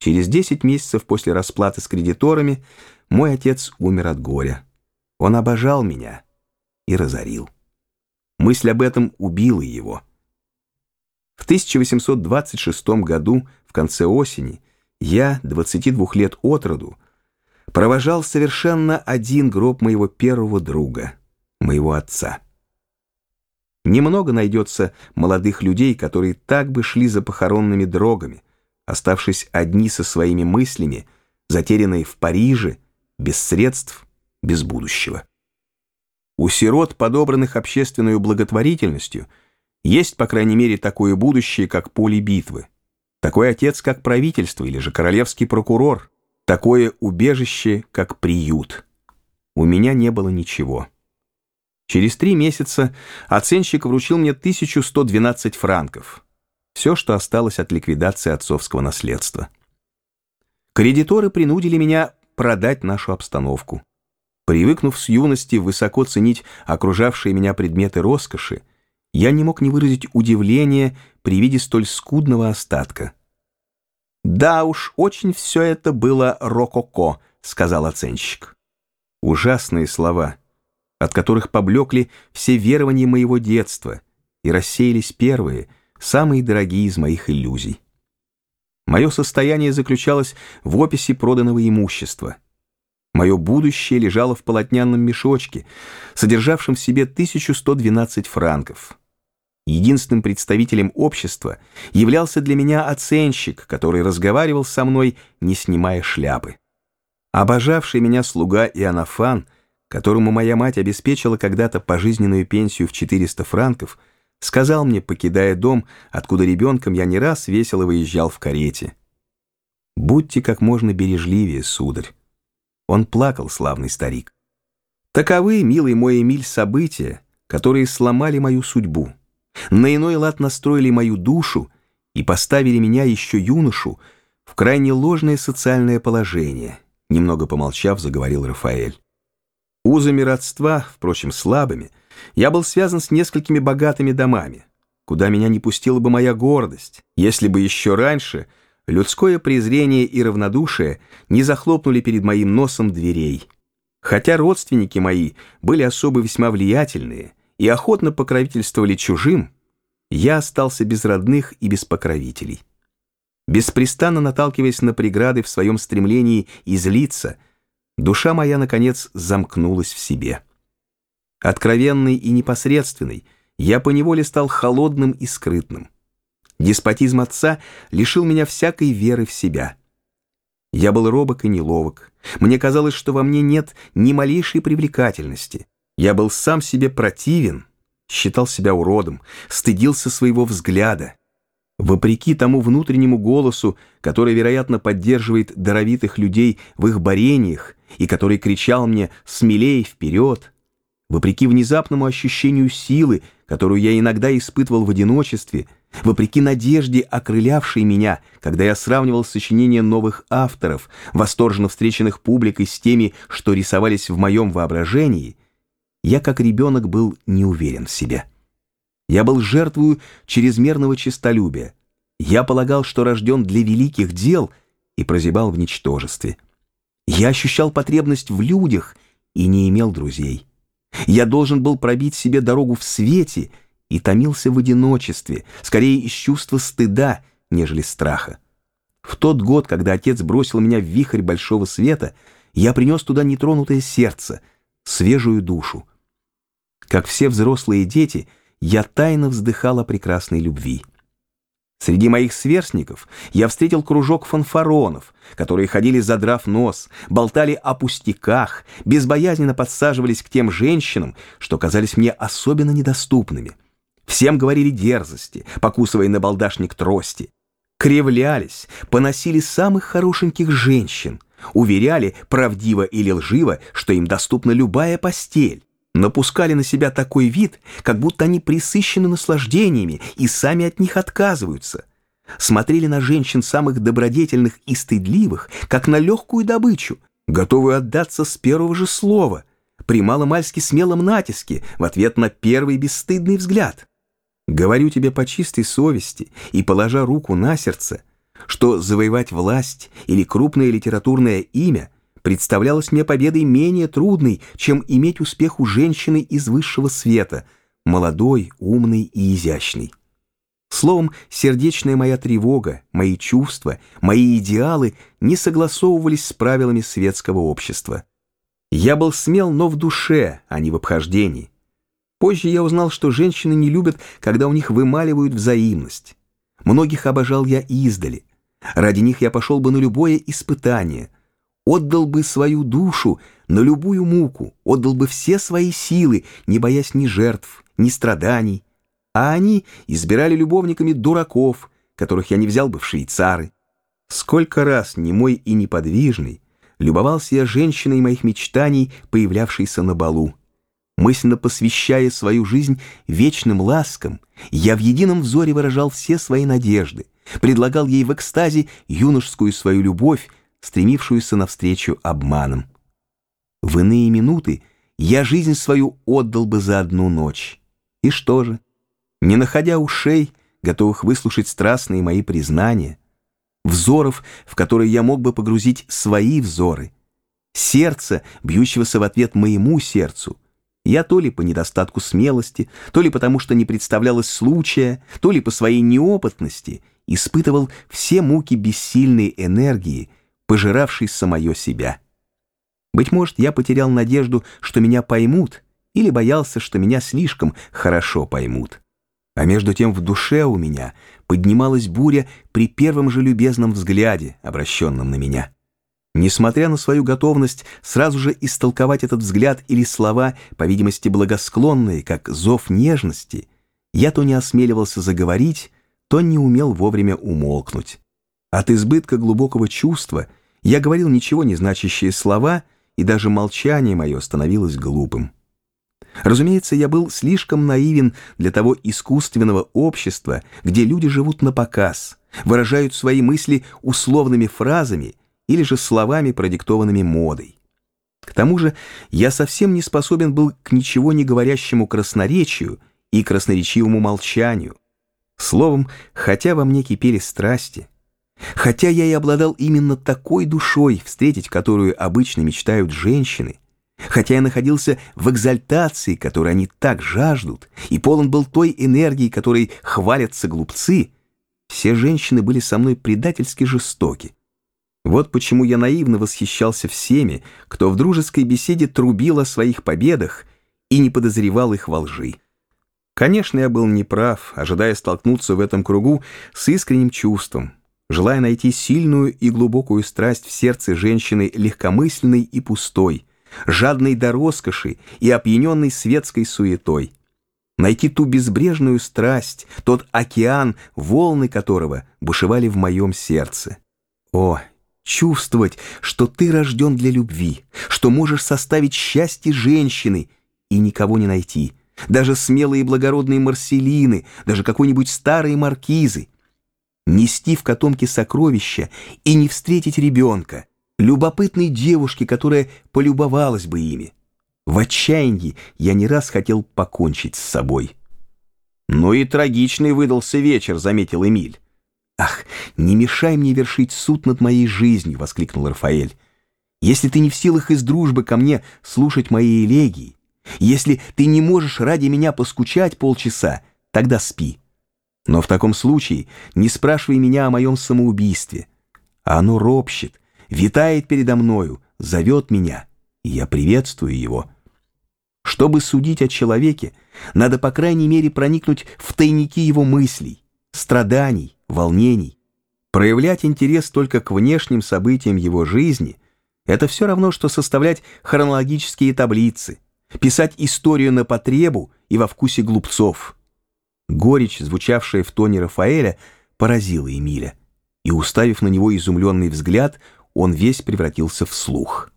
Через 10 месяцев после расплаты с кредиторами мой отец умер от горя. Он обожал меня и разорил. Мысль об этом убила его. В 1826 году, в конце осени, я, 22 лет от роду, провожал совершенно один гроб моего первого друга, моего отца. Немного найдется молодых людей, которые так бы шли за похоронными дрогами, оставшись одни со своими мыслями, затерянные в Париже, без средств, без будущего. У сирот, подобранных общественной благотворительностью, есть, по крайней мере, такое будущее, как поле битвы. Такой отец, как правительство или же королевский прокурор. Такое убежище, как приют. У меня не было ничего. Через три месяца оценщик вручил мне 1112 франков. Все, что осталось от ликвидации отцовского наследства. Кредиторы принудили меня продать нашу обстановку. Привыкнув с юности высоко ценить окружавшие меня предметы роскоши, я не мог не выразить удивления при виде столь скудного остатка. «Да уж, очень все это было рококо», — сказал оценщик. Ужасные слова — от которых поблекли все верования моего детства и рассеялись первые, самые дорогие из моих иллюзий. Мое состояние заключалось в описи проданного имущества. Мое будущее лежало в полотняном мешочке, содержавшем в себе 1112 франков. Единственным представителем общества являлся для меня оценщик, который разговаривал со мной, не снимая шляпы. Обожавший меня слуга Иоаннафан — которому моя мать обеспечила когда-то пожизненную пенсию в 400 франков, сказал мне, покидая дом, откуда ребенком я не раз весело выезжал в карете. «Будьте как можно бережливее, сударь». Он плакал, славный старик. Таковы, милый мой Эмиль, события, которые сломали мою судьбу, на иной лад настроили мою душу и поставили меня еще юношу в крайне ложное социальное положение, немного помолчав, заговорил Рафаэль. Узами родства, впрочем, слабыми, я был связан с несколькими богатыми домами, куда меня не пустила бы моя гордость, если бы еще раньше людское презрение и равнодушие не захлопнули перед моим носом дверей. Хотя родственники мои были особо весьма влиятельные и охотно покровительствовали чужим, я остался без родных и без покровителей. Беспрестанно наталкиваясь на преграды в своем стремлении излиться – душа моя, наконец, замкнулась в себе. Откровенный и непосредственный, я поневоле стал холодным и скрытным. Деспотизм отца лишил меня всякой веры в себя. Я был робок и неловок. Мне казалось, что во мне нет ни малейшей привлекательности. Я был сам себе противен, считал себя уродом, стыдился своего взгляда. Вопреки тому внутреннему голосу, который, вероятно, поддерживает даровитых людей в их борениях и который кричал мне «смелей вперед!», вопреки внезапному ощущению силы, которую я иногда испытывал в одиночестве, вопреки надежде, окрылявшей меня, когда я сравнивал сочинения новых авторов, восторженно встреченных публикой с теми, что рисовались в моем воображении, я, как ребенок, был не уверен в себе. Я был жертвою чрезмерного честолюбия. Я полагал, что рожден для великих дел и прозябал в ничтожестве. Я ощущал потребность в людях и не имел друзей. Я должен был пробить себе дорогу в свете и томился в одиночестве, скорее из чувства стыда, нежели страха. В тот год, когда отец бросил меня в вихрь большого света, я принес туда нетронутое сердце, свежую душу. Как все взрослые дети — я тайно вздыхал о прекрасной любви. Среди моих сверстников я встретил кружок фанфаронов, которые ходили задрав нос, болтали о пустяках, безбоязненно подсаживались к тем женщинам, что казались мне особенно недоступными. Всем говорили дерзости, покусывая на балдашник трости. Кривлялись, поносили самых хорошеньких женщин, уверяли, правдиво или лживо, что им доступна любая постель напускали на себя такой вид, как будто они присыщены наслаждениями и сами от них отказываются. Смотрели на женщин самых добродетельных и стыдливых, как на легкую добычу, готовую отдаться с первого же слова, при маломальски смелом натиске в ответ на первый бесстыдный взгляд. Говорю тебе по чистой совести и положа руку на сердце, что завоевать власть или крупное литературное имя представлялось мне победой менее трудной, чем иметь успех у женщины из высшего света, молодой, умной и изящной. Словом, сердечная моя тревога, мои чувства, мои идеалы не согласовывались с правилами светского общества. Я был смел, но в душе, а не в обхождении. Позже я узнал, что женщины не любят, когда у них вымаливают взаимность. Многих обожал я издали. Ради них я пошел бы на любое испытание, отдал бы свою душу на любую муку, отдал бы все свои силы, не боясь ни жертв, ни страданий, а они избирали любовниками дураков, которых я не взял бы в швейцары. Сколько раз немой и неподвижный любовался я женщиной моих мечтаний, появлявшейся на балу. Мысленно посвящая свою жизнь вечным ласкам, я в едином взоре выражал все свои надежды, предлагал ей в экстазе юношескую свою любовь, стремившуюся навстречу обманам. В иные минуты я жизнь свою отдал бы за одну ночь. И что же? не находя ушей, готовых выслушать страстные мои признания, взоров, в которые я мог бы погрузить свои взоры, сердца, бьющегося в ответ моему сердцу, я то ли по недостатку смелости, то ли потому, что не представлялось случая, то ли по своей неопытности испытывал все муки бессильной энергии, пожиравшей самое себя. Быть может, я потерял надежду, что меня поймут, или боялся, что меня слишком хорошо поймут. А между тем в душе у меня поднималась буря при первом же любезном взгляде, обращенном на меня. Несмотря на свою готовность сразу же истолковать этот взгляд или слова, по видимости благосклонные, как зов нежности, я то не осмеливался заговорить, то не умел вовремя умолкнуть. От избытка глубокого чувства я говорил ничего не значащие слова, и даже молчание мое становилось глупым. Разумеется, я был слишком наивен для того искусственного общества, где люди живут на показ, выражают свои мысли условными фразами или же словами, продиктованными модой. К тому же я совсем не способен был к ничего не говорящему красноречию и красноречивому молчанию. Словом, хотя во мне кипели страсти, хотя я и обладал именно такой душой, встретить которую обычно мечтают женщины, Хотя я находился в экзальтации, которой они так жаждут, и полон был той энергии, которой хвалятся глупцы, все женщины были со мной предательски жестоки. Вот почему я наивно восхищался всеми, кто в дружеской беседе трубил о своих победах и не подозревал их во лжи. Конечно, я был неправ, ожидая столкнуться в этом кругу с искренним чувством, желая найти сильную и глубокую страсть в сердце женщины легкомысленной и пустой, жадный до роскоши и опьяненный светской суетой. Найти ту безбрежную страсть, тот океан, волны которого бушевали в моем сердце. О, чувствовать, что ты рожден для любви, что можешь составить счастье женщины и никого не найти, даже смелые благородные марселины, даже какой-нибудь старые маркизы. Нести в котомке сокровища и не встретить ребенка, любопытной девушки, которая полюбовалась бы ими. В отчаянии я не раз хотел покончить с собой. «Ну и трагичный выдался вечер», — заметил Эмиль. «Ах, не мешай мне вершить суд над моей жизнью», — воскликнул Рафаэль. «Если ты не в силах из дружбы ко мне слушать мои элегии, если ты не можешь ради меня поскучать полчаса, тогда спи. Но в таком случае не спрашивай меня о моем самоубийстве. А оно ропщет, витает передо мною, зовет меня, и я приветствую его. Чтобы судить о человеке, надо по крайней мере проникнуть в тайники его мыслей, страданий, волнений. Проявлять интерес только к внешним событиям его жизни – это все равно, что составлять хронологические таблицы, писать историю на потребу и во вкусе глупцов. Горечь, звучавшая в тоне Рафаэля, поразила Эмиля, и, уставив на него изумленный взгляд, он весь превратился в слух.